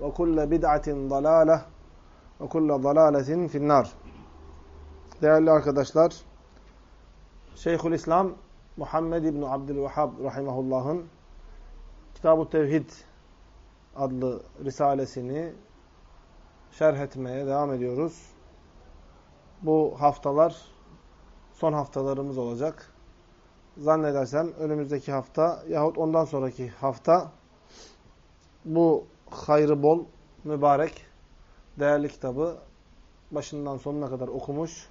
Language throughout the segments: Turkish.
ve kulle bid'atin dalale ve kulle dalaletin finnar. Değerli arkadaşlar, Şeyhül İslam Muhammed İbni Abdülvehhab rahimahullah'ın Kitab-ı Tevhid adlı risalesini şerh etmeye devam ediyoruz. Bu haftalar son haftalarımız olacak. Zannedersem önümüzdeki hafta yahut ondan sonraki hafta bu hayrı bol, mübarek, değerli kitabı başından sonuna kadar okumuş,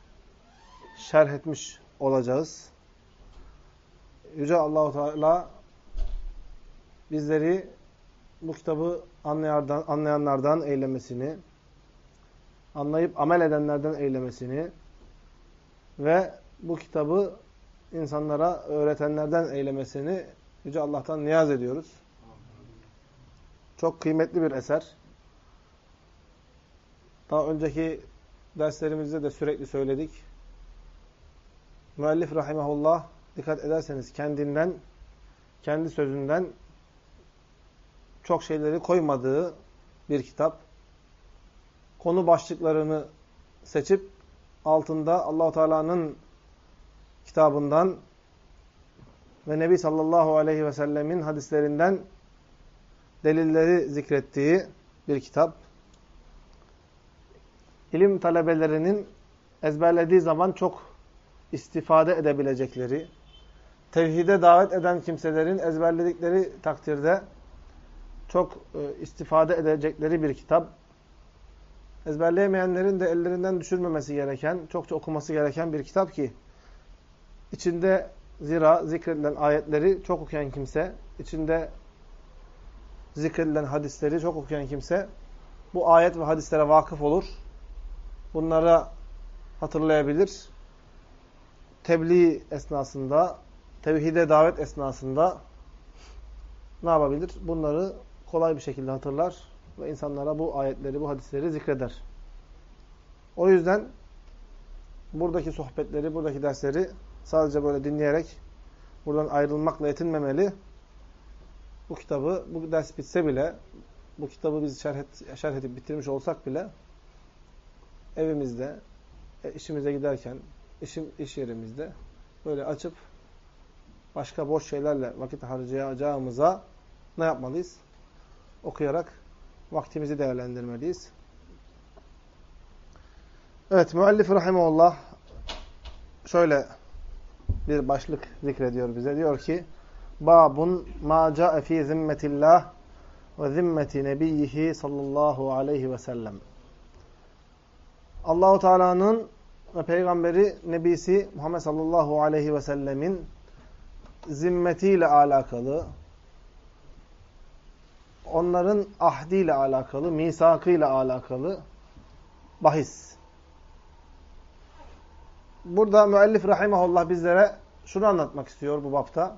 şerh etmiş olacağız. Yüce Allahu Teala bizleri bu kitabı anlayanlardan eylemesini, anlayıp amel edenlerden eylemesini ve bu kitabı insanlara öğretenlerden eylemesini Yüce Allah'tan niyaz ediyoruz. Çok kıymetli bir eser. Daha önceki derslerimizde de sürekli söyledik. Müellif rahimahullah dikkat ederseniz kendinden, kendi sözünden çok şeyleri koymadığı bir kitap. Konu başlıklarını seçip altında Allahu Teala'nın kitabından ve Nebi sallallahu aleyhi ve sellemin hadislerinden delilleri zikrettiği bir kitap. İlim talebelerinin ezberlediği zaman çok istifade edebilecekleri, tevhide davet eden kimselerin ezberledikleri takdirde çok e, istifade edecekleri bir kitap. Ezberleyemeyenlerin de ellerinden düşürmemesi gereken, çokça okuması gereken bir kitap ki içinde zira zikredilen ayetleri çok okuyan kimse, içinde zikredilen hadisleri çok okuyan kimse bu ayet ve hadislere vakıf olur. Bunlara hatırlayabilir. Tebliğ esnasında, tevhide davet esnasında ne yapabilir? Bunları kolay bir şekilde hatırlar ve insanlara bu ayetleri, bu hadisleri zikreder. O yüzden buradaki sohbetleri, buradaki dersleri sadece böyle dinleyerek buradan ayrılmakla yetinmemeli bu kitabı, bu ders bitse bile, bu kitabı biz şerh, et, şerh edip bitirmiş olsak bile evimizde, e, işimize giderken, işim, iş yerimizde böyle açıp başka boş şeylerle vakit harcayacağımıza ne yapmalıyız? Okuyarak vaktimizi değerlendirmeliyiz. Evet, müellif rahimahullah şöyle bir başlık zikrediyor bize. Diyor ki, Babun ma ca'e fi zimmetillah ve zimmeti nebiyyihi sallallahu aleyhi ve sellem. Allahu Teala'nın ve peygamberi nebisi Muhammed sallallahu aleyhi ve sellemin zimmetiyle alakalı, onların ahdiyle alakalı, misakıyla alakalı bahis. Burada müellif rahimahullah bizlere şunu anlatmak istiyor bu bapta.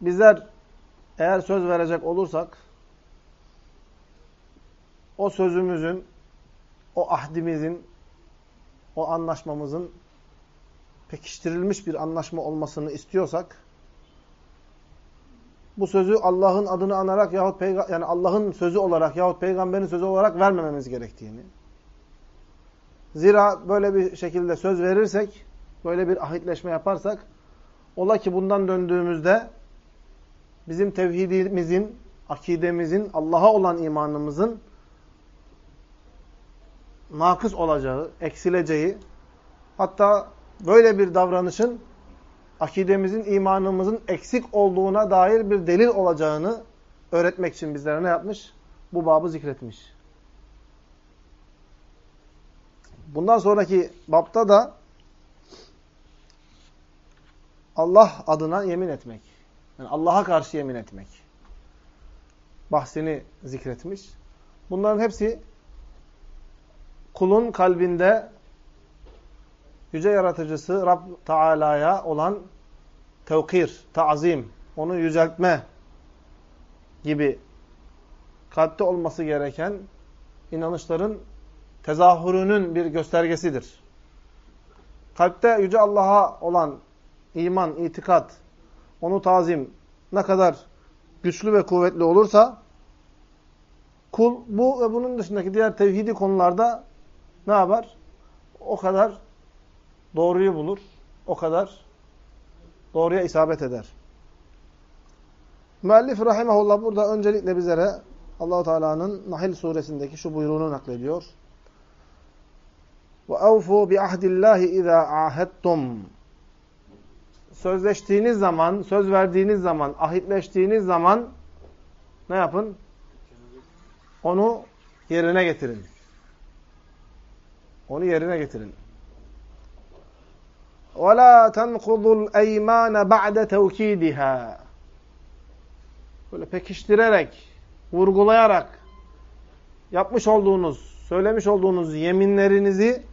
Bizler eğer söz verecek olursak o sözümüzün o ahdimizin, o anlaşmamızın pekiştirilmiş bir anlaşma olmasını istiyorsak, bu sözü Allah'ın adını anarak yahut yani Allah'ın sözü olarak yahut peygamberin sözü olarak vermememiz gerektiğini. Zira böyle bir şekilde söz verirsek, böyle bir ahitleşme yaparsak, ola ki bundan döndüğümüzde bizim tevhidimizin, akidemizin, Allah'a olan imanımızın nakıs olacağı, eksileceği, hatta böyle bir davranışın akidemizin, imanımızın eksik olduğuna dair bir delil olacağını öğretmek için bizlere ne yapmış? Bu babı zikretmiş. Bundan sonraki bapta da Allah adına yemin etmek. Yani Allah'a karşı yemin etmek. Bahsini zikretmiş. Bunların hepsi kulun kalbinde yüce yaratıcısı Rab Teala'ya olan tevkir, ta'zim, onu yüceltme gibi kalpte olması gereken inanışların tezahürünün bir göstergesidir. Kalpte Yüce Allah'a olan iman, itikat, onu tazim ne kadar güçlü ve kuvvetli olursa kul bu ve bunun dışındaki diğer tevhidi konularda ne yapar? O kadar doğruyu bulur. O kadar doğruya isabet eder. Müellif rahimahullah burada öncelikle bizlere Allahu Teala'nın Nahl suresindeki şu buyruğunu naklediyor. Ve evfu bi ahdillahi iza ahadtum Sözleştiğiniz zaman, söz verdiğiniz zaman, ahitleştiğiniz zaman ne yapın? Onu yerine getirin. Onu yerine getirin. وَلَا تَنْقُضُوا الْاَيْمَانَ بَعْدَ تَوْكِيدِهَا Böyle pekiştirerek, vurgulayarak yapmış olduğunuz, söylemiş olduğunuz yeminlerinizi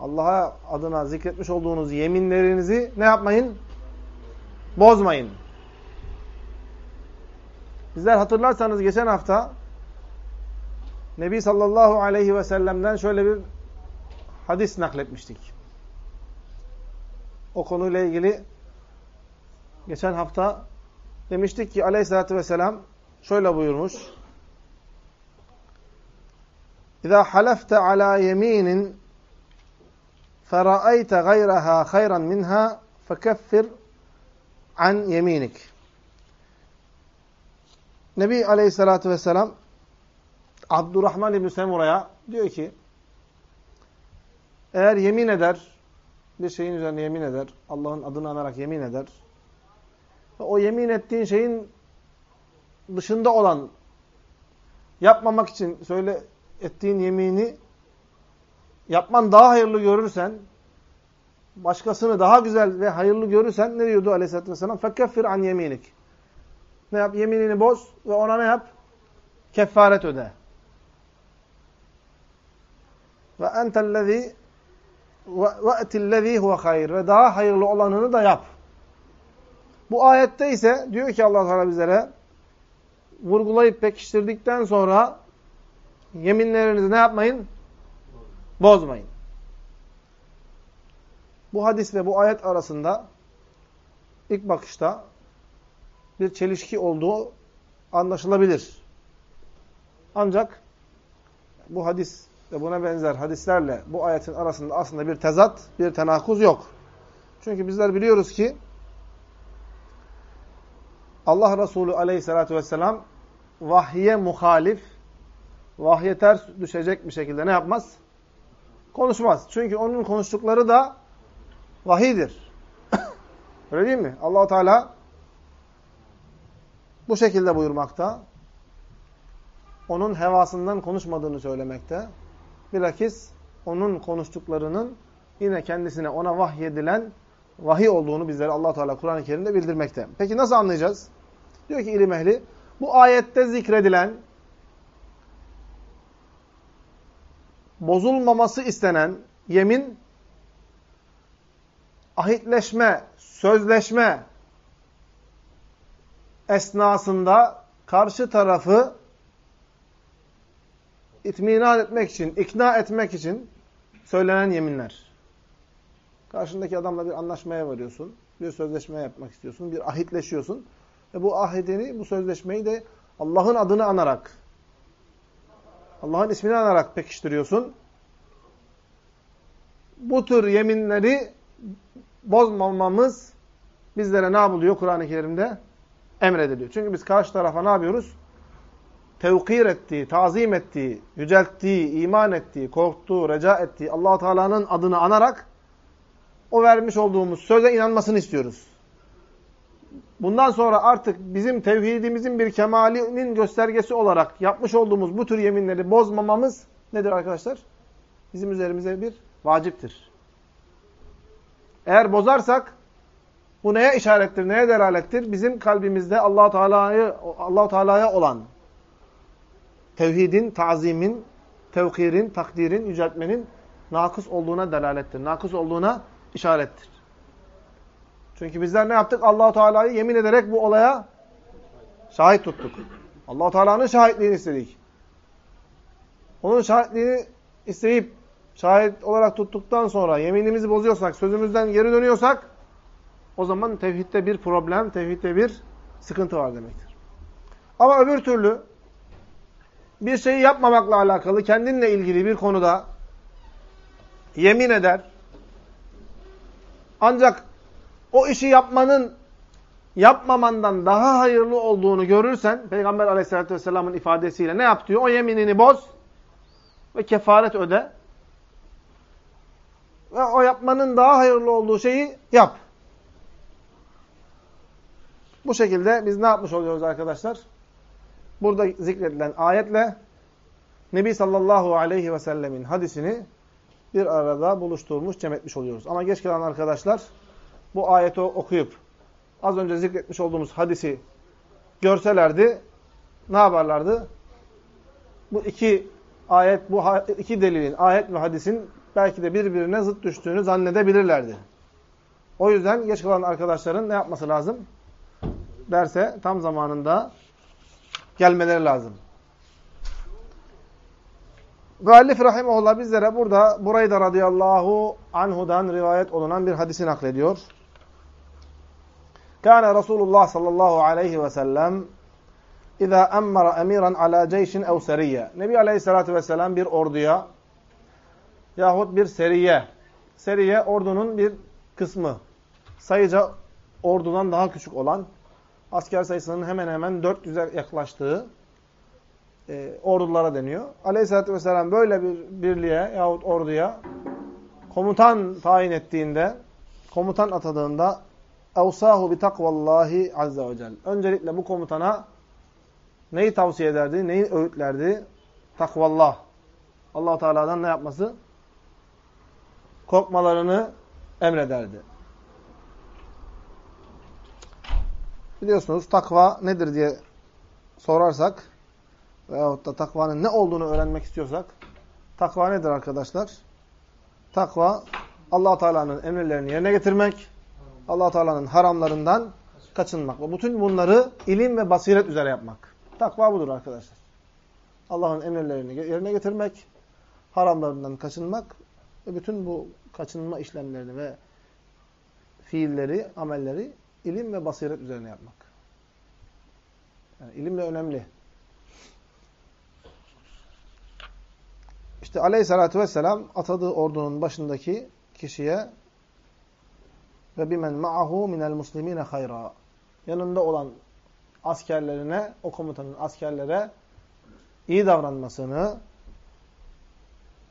Allah'a adına zikretmiş olduğunuz yeminlerinizi ne yapmayın? Bozmayın. Bizler hatırlarsanız geçen hafta Nebi sallallahu aleyhi ve sellem'den şöyle bir hadis nakletmiştik. O konuyla ilgili geçen hafta demiştik ki aleyhissalatü vesselam şöyle buyurmuş. İza halefte ala yeminin فرأيت غيرها خيرا منها فكفر an yeminik. Nebi Aleyhisselatü Vesselam Abdurrahman İbni Semura'ya diyor ki eğer yemin eder bir şeyin üzerine yemin eder Allah'ın adını anarak yemin eder ve o yemin ettiğin şeyin dışında olan yapmamak için söyle ettiğin yemini yapman daha hayırlı görürsen, başkasını daha güzel ve hayırlı görürsen ne diyordu aleyhissalatü vesselam? Fekeffir an yeminik. Ne yap? Yeminini boz ve ona ne yap? Keffaret öde. Ve entellezî ve etillezî huve hayır. Ve daha hayırlı olanını da yap. Bu ayette ise diyor ki Allah Teala bizlere vurgulayıp pekiştirdikten sonra yeminlerinizi ne yapmayın? Bozmayın. Bu hadis ve bu ayet arasında ilk bakışta bir çelişki olduğu anlaşılabilir. Ancak bu hadis ve buna benzer hadislerle bu ayetin arasında aslında bir tezat, bir tenakuz yok. Çünkü bizler biliyoruz ki Allah Resulü aleyhissalatü vesselam vahye muhalif, vahye ters düşecek bir şekilde ne yapmaz? Konuşmaz. Çünkü onun konuştukları da vahidir. Öyle değil mi? Allahu Teala bu şekilde buyurmakta. Onun hevasından konuşmadığını söylemekte. Bilakis onun konuştuklarının yine kendisine ona vahyedilen vahiy olduğunu bizlere allah Teala Kur'an-ı Kerim'de bildirmekte. Peki nasıl anlayacağız? Diyor ki ilim ehli, bu ayette zikredilen bozulmaması istenen yemin ahitleşme, sözleşme esnasında karşı tarafı itminan etmek için, ikna etmek için söylenen yeminler. Karşındaki adamla bir anlaşmaya varıyorsun. Bir sözleşme yapmak istiyorsun. Bir ahitleşiyorsun. Ve bu ahidini, bu sözleşmeyi de Allah'ın adını anarak, Allah'ın ismini anarak pekiştiriyorsun. Bu tür yeminleri bozmamamız bizlere ne yapılıyor Kur'an-ı Kerim'de? Emrediliyor. Çünkü biz karşı tarafa ne yapıyoruz? Tevkir ettiği, tazim ettiği, yücelttiği, iman ettiği, korktuğu, reca ettiği allah Teala'nın adını anarak o vermiş olduğumuz söze inanmasını istiyoruz. Bundan sonra artık bizim tevhidimizin bir kemalinin göstergesi olarak yapmış olduğumuz bu tür yeminleri bozmamamız nedir arkadaşlar? Bizim üzerimize bir vaciptir. Eğer bozarsak bu neye işarettir, neye delalettir? Bizim kalbimizde Allah Teala'yı Allah Teala'ya olan tevhidin, tazimin, tevkirin, takdirin, yüceltmenin nakıs olduğuna delalettir. Nakıs olduğuna işarettir. Çünkü bizler ne yaptık? allah Teala'yı yemin ederek bu olaya şahit tuttuk. allah Teala'nın şahitliğini istedik. Onun şahitliğini isteyip şahit olarak tuttuktan sonra yeminimizi bozuyorsak, sözümüzden geri dönüyorsak o zaman tevhidde bir problem, tevhidde bir sıkıntı var demektir. Ama öbür türlü bir şeyi yapmamakla alakalı kendinle ilgili bir konuda yemin eder. Ancak o işi yapmanın yapmamandan daha hayırlı olduğunu görürsen Peygamber aleyhissalatü vesselamın ifadesiyle ne yap diyor? O yeminini boz ve kefaret öde. Ve o yapmanın daha hayırlı olduğu şeyi yap. Bu şekilde biz ne yapmış oluyoruz arkadaşlar? Burada zikredilen ayetle Nebi sallallahu aleyhi ve sellemin hadisini bir arada buluşturmuş, cem etmiş oluyoruz. Ama geç kalan arkadaşlar bu ayeti okuyup az önce zikretmiş olduğumuz hadisi görselerdi ne yaparlardı? Bu iki ayet, bu iki delilin, ayet ve hadisin belki de birbirine zıt düştüğünü zannedebilirlerdi. O yüzden geç kalan arkadaşların ne yapması lazım? Derse tam zamanında gelmeleri lazım. Müellif rahimahullah bizlere burada burayı da radıyallahu anhudan rivayet olunan bir hadisi naklediyor. Kâne Resulullah sallallahu aleyhi ve sellem İzâ emmara emiran ala ceyşin ev seriyye. Nebi aleyhissalatü vesselam bir orduya yahut bir seriye. Seriye ordunun bir kısmı. Sayıca ordudan daha küçük olan asker sayısının hemen hemen 400'e yaklaştığı e, ordulara deniyor. Aleyhisselatü vesselam böyle bir birliğe yahut orduya komutan tayin ettiğinde, komutan atadığında evsahu bi takvallahi azze ve. Öncelikle bu komutana neyi tavsiye ederdi, neyi öğütlerdi? Takvallah. allah Teala'dan ne yapması? Korkmalarını emrederdi. Biliyorsunuz takva nedir diye sorarsak veyahut da takvanın ne olduğunu öğrenmek istiyorsak takva nedir arkadaşlar? Takva allah Teala'nın emirlerini yerine getirmek, allah Teala'nın haramlarından kaçınmak. Ve bütün bunları ilim ve basiret üzere yapmak. Takva budur arkadaşlar. Allah'ın emirlerini yerine getirmek, haramlarından kaçınmak ve bütün bu kaçınma işlemlerini ve fiilleri, amelleri ilim ve basiret üzerine yapmak. Yani ilim de önemli. İşte aleyhissalatü vesselam atadığı ordunun başındaki kişiye ve bimen ma'ahu minel muslimine hayra. Yanında olan askerlerine, o komutanın askerlere iyi davranmasını,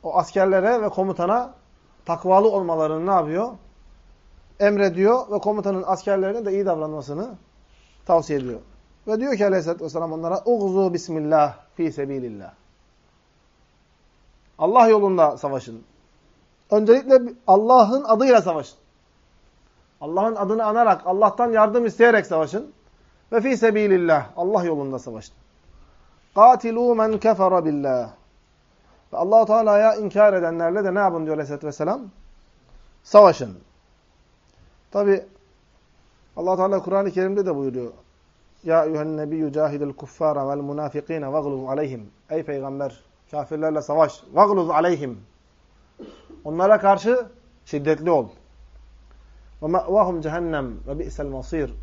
o askerlere ve komutana takvalı olmalarını ne yapıyor? Emrediyor ve komutanın askerlerine de iyi davranmasını tavsiye ediyor. Ve diyor ki aleyhissalatü vesselam onlara Uğzu bismillah fi sebilillah. Allah yolunda savaşın. Öncelikle Allah'ın adıyla savaşın. Allah'ın adını anarak, Allah'tan yardım isteyerek savaşın. Ve fi sebilillah. Allah yolunda savaşın. Katilu men kefere billah. Ve allah Teala'ya inkar edenlerle de ne yapın diyor Aleyhisselatü Vesselam? Savaşın. Tabi allah Teala Kur'an-ı Kerim'de de buyuruyor. Ya eyyühen nebiyyü cahidil kuffara vel munafikine vagluz aleyhim. Ey peygamber kafirlerle savaş. Vagluz aleyhim. Onlara karşı şiddetli ol. Ve ma'vahum cehennem ve bi'sel masir.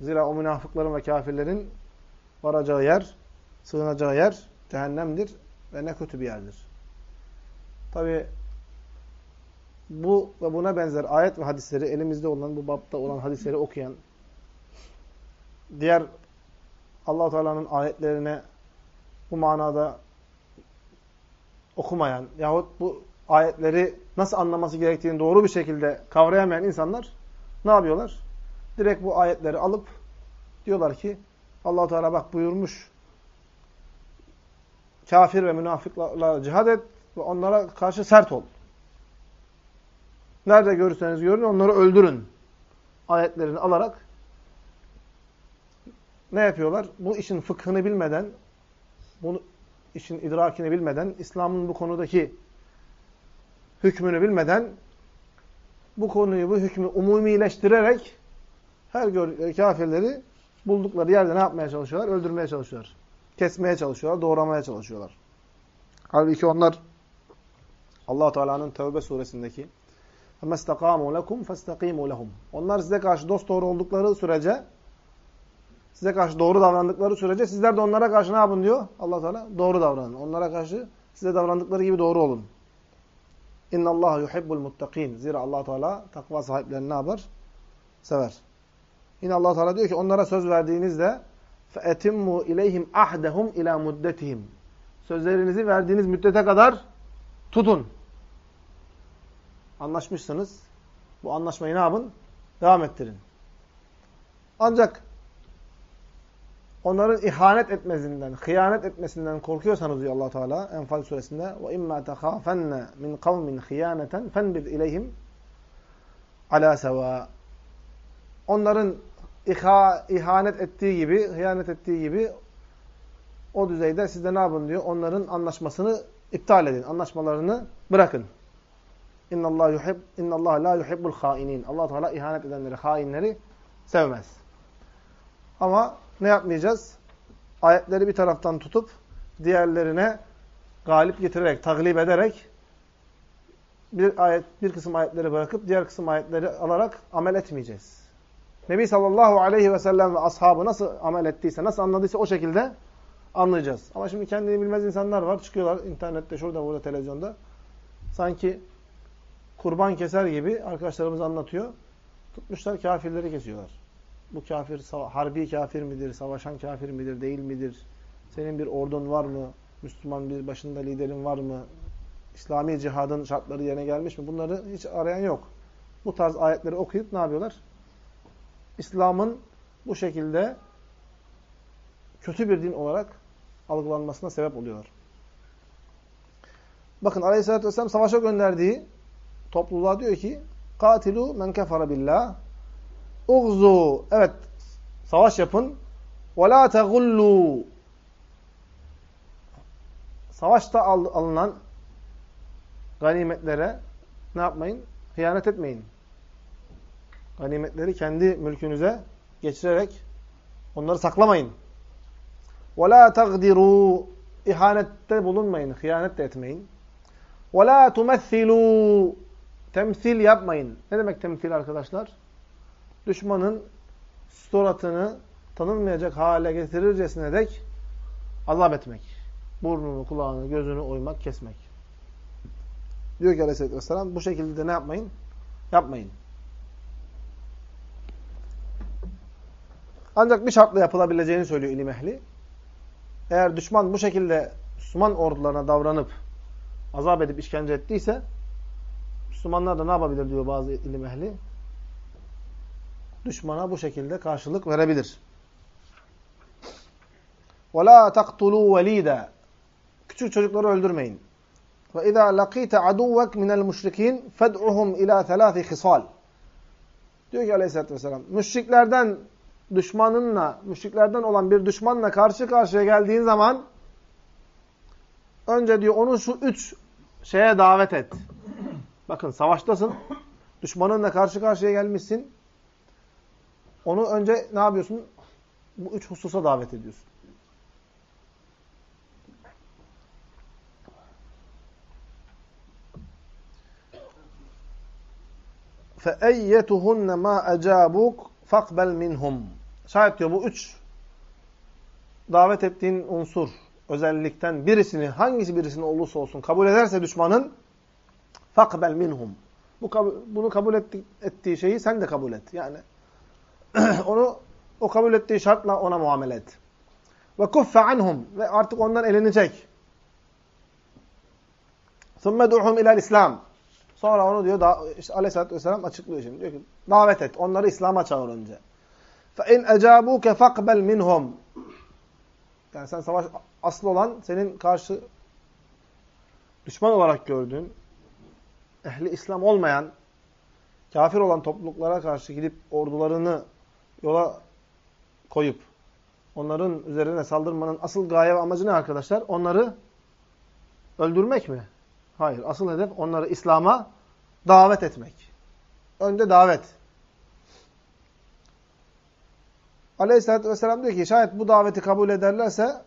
Zira o münafıkların ve kafirlerin varacağı yer, sığınacağı yer cehennemdir ve ne kötü bir yerdir. Tabi bu ve buna benzer ayet ve hadisleri elimizde olan, bu bapta olan hadisleri okuyan, diğer allah Teala'nın ayetlerine bu manada okumayan yahut bu ayetleri nasıl anlaması gerektiğini doğru bir şekilde kavrayamayan insanlar ne yapıyorlar? Direkt bu ayetleri alıp diyorlar ki allah Teala bak buyurmuş kafir ve münafıklarla cihad et ve onlara karşı sert ol. Nerede görürseniz görün onları öldürün. Ayetlerini alarak ne yapıyorlar? Bu işin fıkhını bilmeden, bu işin idrakini bilmeden, İslam'ın bu konudaki hükmünü bilmeden bu konuyu, bu hükmü umumileştirerek her kafirleri buldukları yerde ne yapmaya çalışıyorlar? Öldürmeye çalışıyorlar. Kesmeye çalışıyorlar, doğramaya çalışıyorlar. Halbuki onlar allah Teala'nın Tevbe suresindeki فَمَسْتَقَامُوا لَكُمْ فَاسْتَقِيمُوا لَهُمْ Onlar size karşı dost doğru oldukları sürece, size karşı doğru davrandıkları sürece sizler de onlara karşı ne yapın diyor allah Teala? Doğru davranın. Onlara karşı size davrandıkları gibi doğru olun. İnna Allah yuhibbul muttakin. Zira Allah Teala takva sahiplerini ne yapar? Sever. Yine Allah Teala diyor ki onlara söz verdiğinizde feetimmu ileyhim ahdehum ila muddetihim. Sözlerinizi verdiğiniz müddete kadar tutun. Anlaşmışsınız. Bu anlaşmayı ne yapın? Devam ettirin. Ancak onların ihanet etmesinden, hıyanet etmesinden korkuyorsanız diyor Allah Teala Enfal suresinde ve imma takhafenne min kavmin hıyaneten fenbir ileyhim ala seva. Onların iha, ihanet ettiği gibi, hıyanet ettiği gibi o düzeyde siz de ne yapın diyor? Onların anlaşmasını iptal edin. Anlaşmalarını bırakın. İnnallah yuhib innallah la yuhibbul hainin. Allah Teala ihanet edenleri, hainleri sevmez. Ama ne yapmayacağız? Ayetleri bir taraftan tutup diğerlerine galip getirerek, taglip ederek bir ayet bir kısım ayetleri bırakıp diğer kısım ayetleri alarak amel etmeyeceğiz. Nebi sallallahu aleyhi ve sellem ve ashabı nasıl amel ettiyse, nasıl anladıysa o şekilde anlayacağız. Ama şimdi kendini bilmez insanlar var. Çıkıyorlar internette, şurada, burada, televizyonda. Sanki kurban keser gibi arkadaşlarımız anlatıyor. Tutmuşlar kafirleri kesiyorlar. Bu kafir harbi kafir midir, savaşan kafir midir, değil midir? Senin bir ordun var mı? Müslüman bir başında liderin var mı? İslami cihadın şartları yerine gelmiş mi? Bunları hiç arayan yok. Bu tarz ayetleri okuyup ne yapıyorlar? İslam'ın bu şekilde kötü bir din olarak algılanmasına sebep oluyorlar. Bakın Aleyhisselatü Vesselam savaşa gönderdiği topluluğa diyor ki katilu men kefara billah Uğzu. Evet. Savaş yapın. Ve la tegullu. Savaşta alınan ganimetlere ne yapmayın? Hıyanet etmeyin. Ganimetleri kendi mülkünüze geçirerek onları saklamayın. Ve la tagdiru. İhanette bulunmayın. Hıyanet de etmeyin. Ve la tumessilu. Temsil yapmayın. Ne demek temsil arkadaşlar? Düşmanın suratını tanınmayacak hale getirircesine dek azap etmek. Burnunu, kulağını, gözünü oymak, kesmek. Diyor ki aleyhissalatü vesselam bu şekilde de ne yapmayın? Yapmayın. Ancak bir şartla yapılabileceğini söylüyor ilim ehli. Eğer düşman bu şekilde Müslüman ordularına davranıp azap edip işkence ettiyse Müslümanlar da ne yapabilir diyor bazı ilim ehli? Düşmana bu şekilde karşılık verebilir. وَلَا تَقْتُلُوا وَلِيدًا Küçük çocukları öldürmeyin. وَاِذَا لَقِيتَ عَدُوَّكْ مِنَ الْمُشْرِك۪ينَ فَدْعُهُمْ اِلَى ثَلَاثِ خِصَالٍ Diyor ki aleyhissalatü vesselam, müşriklerden düşmanınla, müşriklerden olan bir düşmanla karşı karşıya geldiğin zaman önce diyor onu şu üç şeye davet et. Bakın savaştasın. Düşmanınla karşı karşıya gelmişsin. Onu önce ne yapıyorsun? Bu üç hususa davet ediyorsun. فَاَيَّتُهُنَّ مَا اَجَابُكْ فَقْبَلْ minhum. Şayet diyor bu üç davet ettiğin unsur, özellikten birisini, hangisi birisini olursa olsun kabul ederse düşmanın فَقْبَلْ minhum. Bu, bunu kabul ettiği şeyi sen de kabul et. Yani onu o kabul ettiği şartla ona muamele et. Ve kuffe anhum ve artık ondan elini çek. ثُمَّ دُعْهُمْ اِلَى İslam. Sonra onu diyor, da, işte aleyhissalatü vesselam açıklıyor şimdi. Diyor ki, davet et. Onları İslam'a çağır önce. فَاِنْ اَجَابُوكَ فَقْبَلْ minhum. Yani sen savaş asıl olan senin karşı düşman olarak gördüğün, ehli İslam olmayan, kafir olan topluluklara karşı gidip ordularını yola koyup onların üzerine saldırmanın asıl gaye ve amacı ne arkadaşlar? Onları öldürmek mi? Hayır. Asıl hedef onları İslam'a davet etmek. Önce davet. Aleyhisselatü Vesselam diyor ki şayet bu daveti kabul ederlerse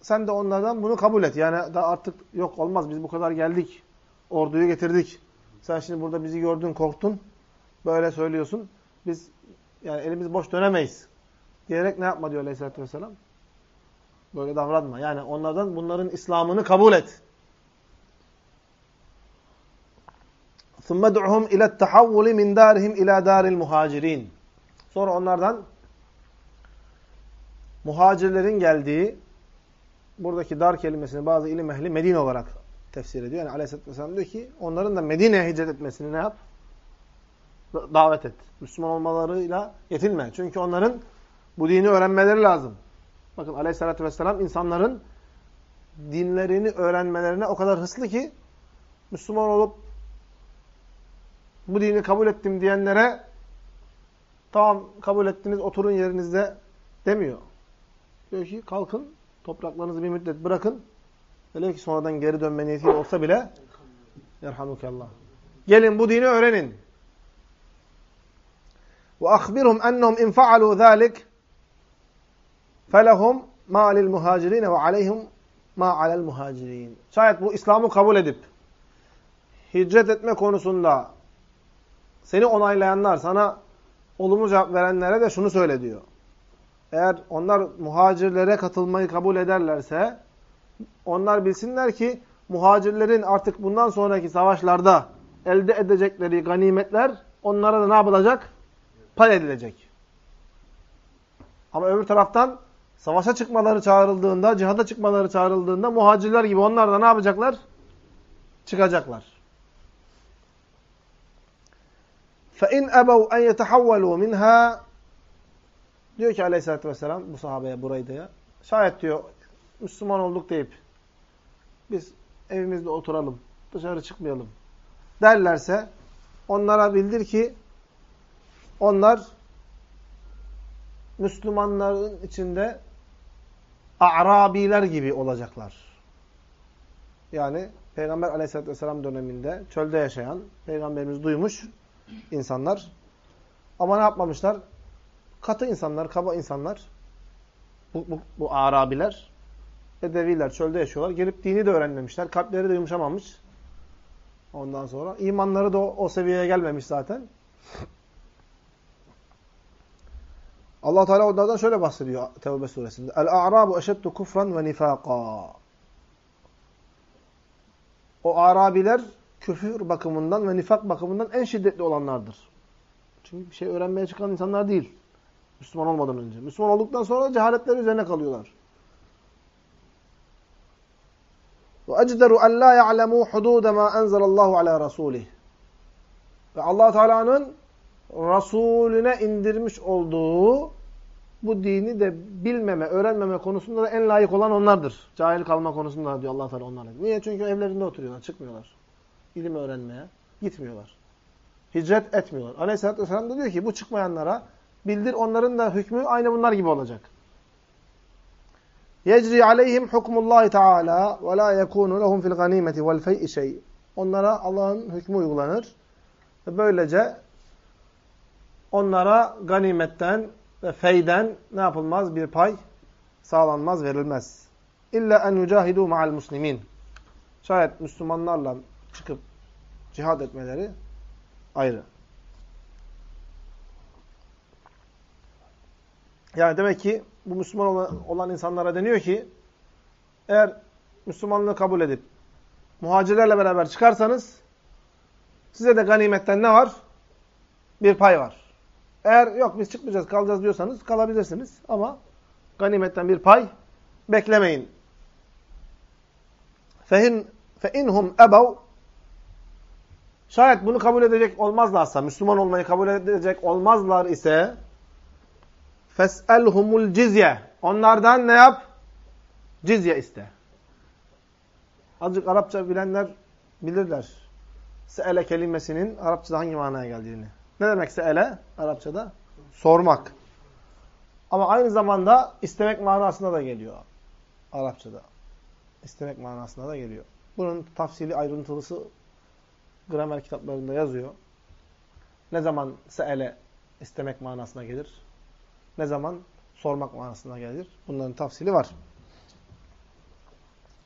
sen de onlardan bunu kabul et. Yani da artık yok olmaz biz bu kadar geldik. Orduyu getirdik. Sen şimdi burada bizi gördün korktun. Böyle söylüyorsun. Biz yani elimiz boş dönemeyiz. Diyerek ne yapma diyor Aleyhisselatü Vesselam? Böyle davranma. Yani onlardan bunların İslam'ını kabul et. ثُمَّ دُعْهُمْ اِلَى التَّحَوُّلِ مِنْ دَارِهِمْ اِلَى دَارِ الْمُهَاجِرِينَ Sonra onlardan muhacirlerin geldiği buradaki dar kelimesini bazı ilim ehli Medine olarak tefsir ediyor. Yani Aleyhisselatü Vesselam diyor ki onların da Medine'ye hicret etmesini ne yap? Davet et. Müslüman olmalarıyla yetinme. Çünkü onların bu dini öğrenmeleri lazım. Bakın Aleyhisselatü Vesselam insanların dinlerini öğrenmelerine o kadar hırslı ki Müslüman olup bu dini kabul ettim diyenlere tamam kabul ettiniz oturun yerinizde demiyor. Diyor ki kalkın topraklarınızı bir müddet bırakın. Öyle ki sonradan geri dönme niyetiyle olsa bile yerhamukallah. Gelin bu dini öğrenin. İn faalu zalik felehum ma lil muhacirin ve aleyhim ma alel muhacirin. Şayet bu İslam'ı kabul edip hicret etme konusunda seni onaylayanlar, sana olumlu cevap verenlere de şunu söyle diyor. Eğer onlar muhacirlere katılmayı kabul ederlerse, onlar bilsinler ki muhacirlerin artık bundan sonraki savaşlarda elde edecekleri ganimetler onlara da ne yapılacak? Pay edilecek. Ama öbür taraftan savaşa çıkmaları çağrıldığında, cihada çıkmaları çağrıldığında muhacirler gibi onlar da ne yapacaklar? Çıkacaklar. فَاِنْ اَبَوْا اَنْ يَتَحَوَّلُوا مِنْهَا Diyor ki aleyhissalatü vesselam bu sahabeye burayı da şayet diyor Müslüman olduk deyip biz evimizde oturalım, dışarı çıkmayalım derlerse onlara bildir ki onlar Müslümanların içinde A'rabiler gibi olacaklar. Yani Peygamber aleyhissalatü vesselam döneminde çölde yaşayan, Peygamberimiz duymuş insanlar. Ama ne yapmamışlar? Katı insanlar, kaba insanlar, bu, bu, bu Arabiler, Bedeviler çölde yaşıyorlar. Gelip dini de öğrenmemişler. Kalpleri de yumuşamamış. Ondan sonra imanları da o, o seviyeye gelmemiş zaten. Allah Teala onlardan şöyle bahsediyor Tevbe suresinde. El-a'rabu eşeddu kufran ve nifaka. O Arabiler küfür bakımından ve nifak bakımından en şiddetli olanlardır. Çünkü bir şey öğrenmeye çıkan insanlar değil. Müslüman olmadan önce. Müslüman olduktan sonra cehaletleri üzerine kalıyorlar. وَاَجْدَرُ أَنْ لَا يَعْلَمُوا حُدُودَ مَا أَنْزَلَ اللّٰهُ عَلَى رَسُولِهِ Ve allah Teala'nın Resulüne indirmiş olduğu bu dini de bilmeme, öğrenmeme konusunda da en layık olan onlardır. Cahil kalma konusunda diyor allah Teala onlarla. Niye? Çünkü evlerinde oturuyorlar, çıkmıyorlar. İlim öğrenmeye gitmiyorlar. Hicret etmiyorlar. Aleyhisselatü Vesselam da diyor ki bu çıkmayanlara bildir onların da hükmü aynı bunlar gibi olacak. Yecri aleyhim hukmullahi teala ve la yekunu lehum fil ganimeti vel fey'i şey. Onlara Allah'ın hükmü uygulanır ve böylece onlara ganimetten ve feyden ne yapılmaz? Bir pay sağlanmaz, verilmez. İlla en yucahidu ma'al muslimin. Şayet Müslümanlarla çıkıp cihad etmeleri ayrı. Yani demek ki bu Müslüman olan insanlara deniyor ki eğer Müslümanlığı kabul edip muhacirlerle beraber çıkarsanız size de ganimetten ne var? Bir pay var. Eğer yok biz çıkmayacağız kalacağız diyorsanız kalabilirsiniz ama ganimetten bir pay beklemeyin. Fehin feinhum ebav Şayet bunu kabul edecek olmazlarsa, Müslüman olmayı kabul edecek olmazlar ise fes'elhumul cizye. Onlardan ne yap? Cizye iste. Azıcık Arapça bilenler bilirler. Se'ele kelimesinin Arapçada hangi manaya geldiğini. Ne demek se'ele Arapçada? Sormak. Ama aynı zamanda istemek manasına da geliyor. Arapçada. İstemek manasına da geliyor. Bunun tafsili ayrıntılısı gramer kitaplarında yazıyor. Ne zaman se'ele istemek manasına gelir? Ne zaman sormak manasına gelir? Bunların tafsili var.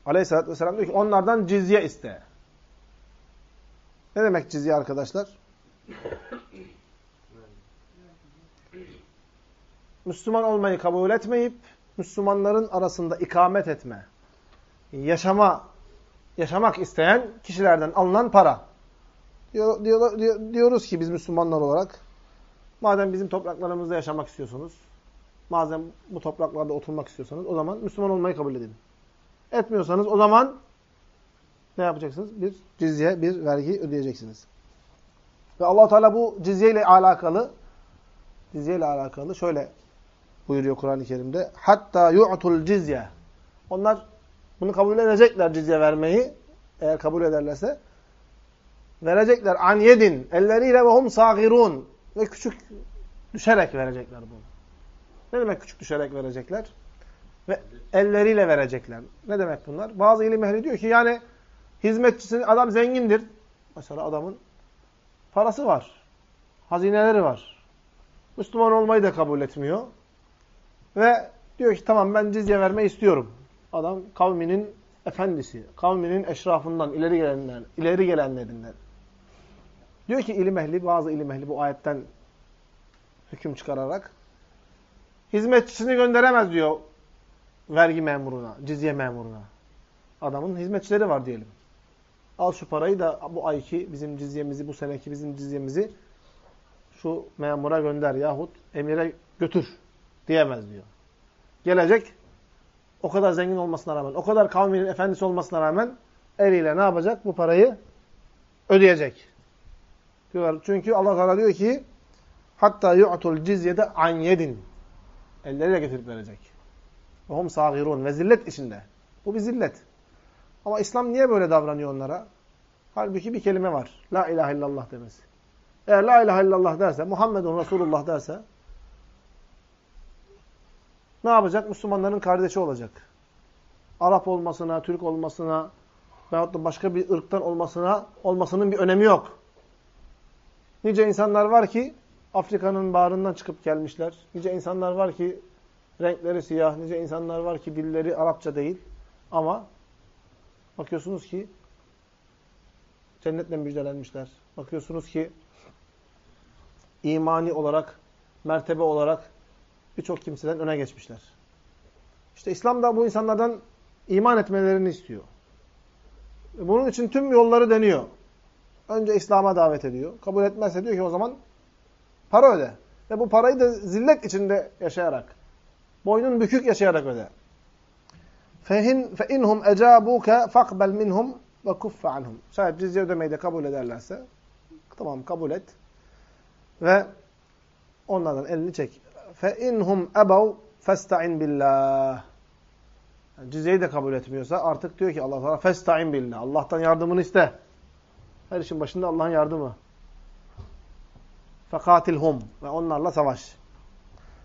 Aleyhisselatü Vesselam diyor ki onlardan cizye iste. Ne demek cizye arkadaşlar? Müslüman olmayı kabul etmeyip Müslümanların arasında ikamet etme, yaşama, yaşamak isteyen kişilerden alınan para. Diyor, diyor, diyor, diyoruz ki biz Müslümanlar olarak, madem bizim topraklarımızda yaşamak istiyorsunuz, madem bu topraklarda oturmak istiyorsanız, o zaman Müslüman olmayı kabul edin. Etmiyorsanız o zaman ne yapacaksınız? Bir cizye, bir vergi ödeyeceksiniz. Ve allah Teala bu cizye ile alakalı cizye ile alakalı şöyle buyuruyor Kur'an-ı Kerim'de. Hatta yu'tul cizye. Onlar bunu kabul edecekler cizye vermeyi. Eğer kabul ederlerse. Verecekler an yedin. Elleriyle ve hum sagirun. Ve küçük düşerek verecekler bunu. Ne demek küçük düşerek verecekler? Ve elleriyle verecekler. Ne demek bunlar? Bazı ilim ehli diyor ki yani hizmetçisi adam zengindir. Mesela adamın parası var. Hazineleri var. Müslüman olmayı da kabul etmiyor. Ve diyor ki tamam ben cizye vermeyi istiyorum. Adam kavminin efendisi, kavminin eşrafından, ileri gelenler, ileri gelenlerinden. Diyor ki ilim ehli, bazı ilim ehli bu ayetten hüküm çıkararak hizmetçisini gönderemez diyor vergi memuruna, cizye memuruna. Adamın hizmetçileri var diyelim. Al şu parayı da bu ayki bizim cizyemizi, bu seneki bizim cizyemizi şu memura gönder yahut emire götür diyemez diyor. Gelecek o kadar zengin olmasına rağmen, o kadar kavminin efendisi olmasına rağmen eliyle ne yapacak? Bu parayı ödeyecek. Diyorlar. Çünkü Allah Teala diyor ki hatta yu'tul cizyede an yedin. Elleriyle getirip verecek. Ve hum sagirun. Ve zillet içinde. Bu bir zillet. Ama İslam niye böyle davranıyor onlara? Halbuki bir kelime var. La ilahe illallah demesi. Eğer la ilahe illallah derse, Muhammedun Resulullah derse ne yapacak? Müslümanların kardeşi olacak. Arap olmasına, Türk olmasına veyahut da başka bir ırktan olmasına olmasının bir önemi yok. Nice insanlar var ki Afrika'nın bağrından çıkıp gelmişler. Nice insanlar var ki renkleri siyah, nice insanlar var ki dilleri Arapça değil. Ama bakıyorsunuz ki cennetle müjdelenmişler. Bakıyorsunuz ki imani olarak, mertebe olarak birçok kimseden öne geçmişler. İşte İslam da bu insanlardan iman etmelerini istiyor. Bunun için tüm yolları deniyor. Önce İslam'a davet ediyor. Kabul etmezse diyor ki o zaman para öde. Ve bu parayı da zillet içinde yaşayarak, boynun bükük yaşayarak öde. Fehin fe inhum ecabuke fakbel minhum ve kuffe anhum. Şayet cizye ödemeyi de kabul ederlerse tamam kabul et ve onlardan elini çek. Fe inhum ebav festa'in billah. Yani cizyeyi de kabul etmiyorsa artık diyor ki Allah Teala festa'in billah. Allah'tan yardımını iste. Her işin başında Allah'ın yardımı. Fekatilhum ve onlarla savaş.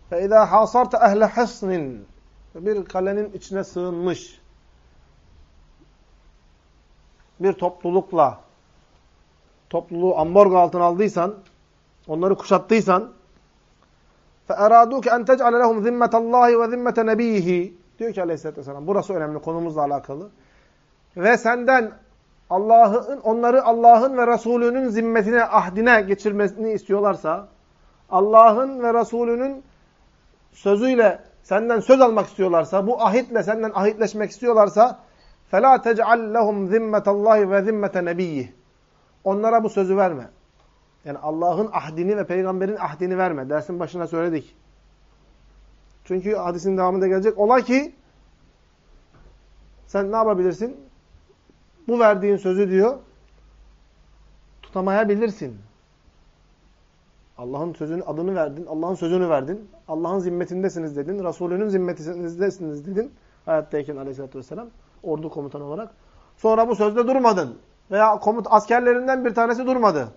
Fe izâ hasarta ehle hasnin bir kalenin içine sığınmış bir toplulukla topluluğu ambargo altına aldıysan, onları kuşattıysan فَاَرَادُوكَ اَنْ تَجْعَلَ لَهُمْ ذِمَّةَ اللّٰهِ وَذِمَّةَ نَب۪يهِ Diyor ki aleyhissalatü vesselam, burası önemli konumuzla alakalı. Ve senden Allah'ın onları Allah'ın ve Resulünün zimmetine, ahdine geçirmesini istiyorlarsa, Allah'ın ve Resulünün sözüyle senden söz almak istiyorlarsa, bu ahitle senden ahitleşmek istiyorlarsa فَلَا تَجْعَلْ لَهُمْ ذِمَّةَ اللّٰهِ وَذِمَّةَ نَبِيِّهِ Onlara bu sözü verme. Yani Allah'ın ahdini ve peygamberin ahdini verme. Dersin başına söyledik. Çünkü hadisin devamında gelecek. Ola ki sen ne yapabilirsin? Bu verdiğin sözü diyor tutamayabilirsin. Allah'ın sözünü adını verdin, Allah'ın sözünü verdin. Allah'ın zimmetindesiniz dedin, Resulünün zimmetindesiniz dedin. Hayattayken aleyhissalatü vesselam ordu komutanı olarak. Sonra bu sözde durmadın. Veya komut askerlerinden bir tanesi durmadı.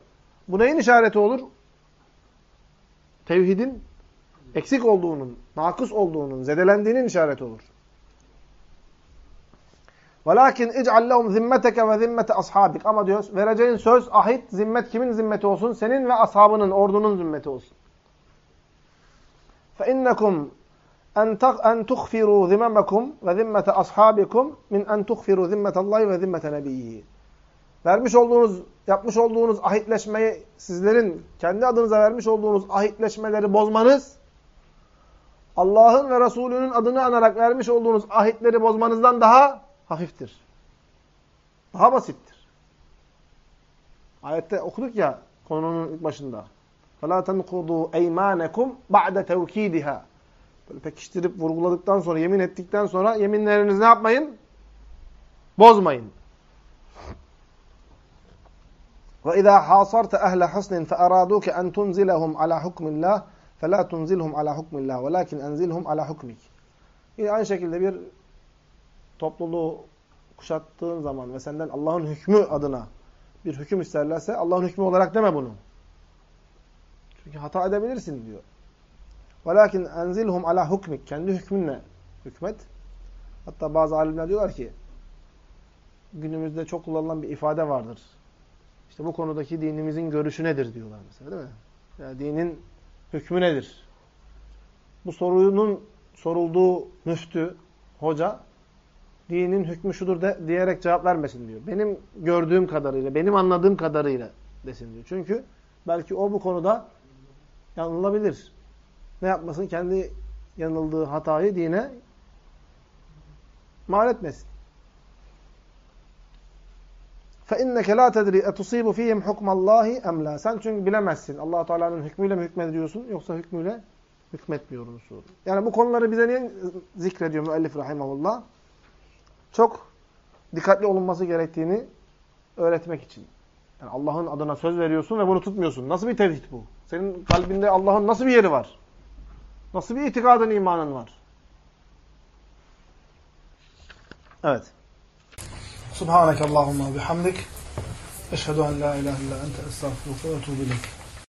Bu neyin işareti olur? Tevhidin eksik olduğunun, nakıs olduğunun, zedelendiğinin işareti olur. وَلَاكِنْ اِجْعَلْ لَهُمْ ذِمَّتَكَ وَذِمَّةَ ashabik. Ama diyor, vereceğin söz, ahit, zimmet kimin zimmeti olsun? Senin ve ashabının, ordunun zimmeti olsun. فَاِنَّكُمْ اَنْ تُخْفِرُوا ذِمَمَكُمْ وَذِمَّةَ أَصْحَابِكُمْ مِنْ اَنْ تُخْفِرُوا ذِمَّةَ اللّٰهِ وَذِمَّةَ نَبِيِّهِ Vermiş olduğunuz, yapmış olduğunuz ahitleşmeyi, sizlerin kendi adınıza vermiş olduğunuz ahitleşmeleri bozmanız, Allah'ın ve Resulünün adını anarak vermiş olduğunuz ahitleri bozmanızdan daha hafiftir. Daha basittir. Ayette okuduk ya konunun ilk başında. فَلَا تَنْقُضُوا اَيْمَانَكُمْ بَعْدَ تَوْك۪يدِهَا Böyle pekiştirip vurguladıktan sonra, yemin ettikten sonra yeminlerinizi ne yapmayın? Bozmayın. وَاِذَا حَاصَرْتَ اَهْلَ حُسْنٍ فَاَرَادُوكَ اَنْ تُنْزِلَهُمْ عَلَى حُكْمِ اللّٰهِ فَلَا تُنْزِلْهُمْ عَلَى حُكْمِ اللّٰهِ وَلَكِنْ اَنْزِلْهُمْ عَلَى حُكْمِكِ Yine aynı şekilde bir topluluğu kuşattığın zaman ve senden Allah'ın hükmü adına bir hüküm isterlerse Allah'ın hükmü olarak deme bunu. Çünkü hata edebilirsin diyor. Velakin enzilhum ala hukmik. Kendi hükmünle hükmet. Hatta bazı alimler diyorlar ki günümüzde çok kullanılan bir ifade vardır. İşte bu konudaki dinimizin görüşü nedir diyorlar mesela değil mi? Yani dinin hükmü nedir? Bu sorunun sorulduğu müftü, hoca dinin hükmü şudur de, diyerek cevap vermesin diyor. Benim gördüğüm kadarıyla, benim anladığım kadarıyla desin diyor. Çünkü belki o bu konuda yanılabilir. Ne yapmasın? Kendi yanıldığı hatayı dine mal etmesin. فَاِنَّكَ لَا تَدْرِي اَتُصِيبُ ف۪يهِمْ حُكْمَ اللّٰهِ اَمْ لَا Sen çünkü bilemezsin. allah Teala'nın hükmüyle mi hükmediyorsun yoksa hükmüyle hükmetmiyorsun. Yani bu konuları bize niye zikrediyor müellif rahimahullah? Çok dikkatli olunması gerektiğini öğretmek için. Yani Allah'ın adına söz veriyorsun ve bunu tutmuyorsun. Nasıl bir tevhid bu? Senin kalbinde Allah'ın nasıl bir yeri var? Nasıl bir itikadın, imanın var? Evet. Subhaneke Allahumma bihamdik. Eşhedü en la ilahe illa ente estağfurullah ve etûbü.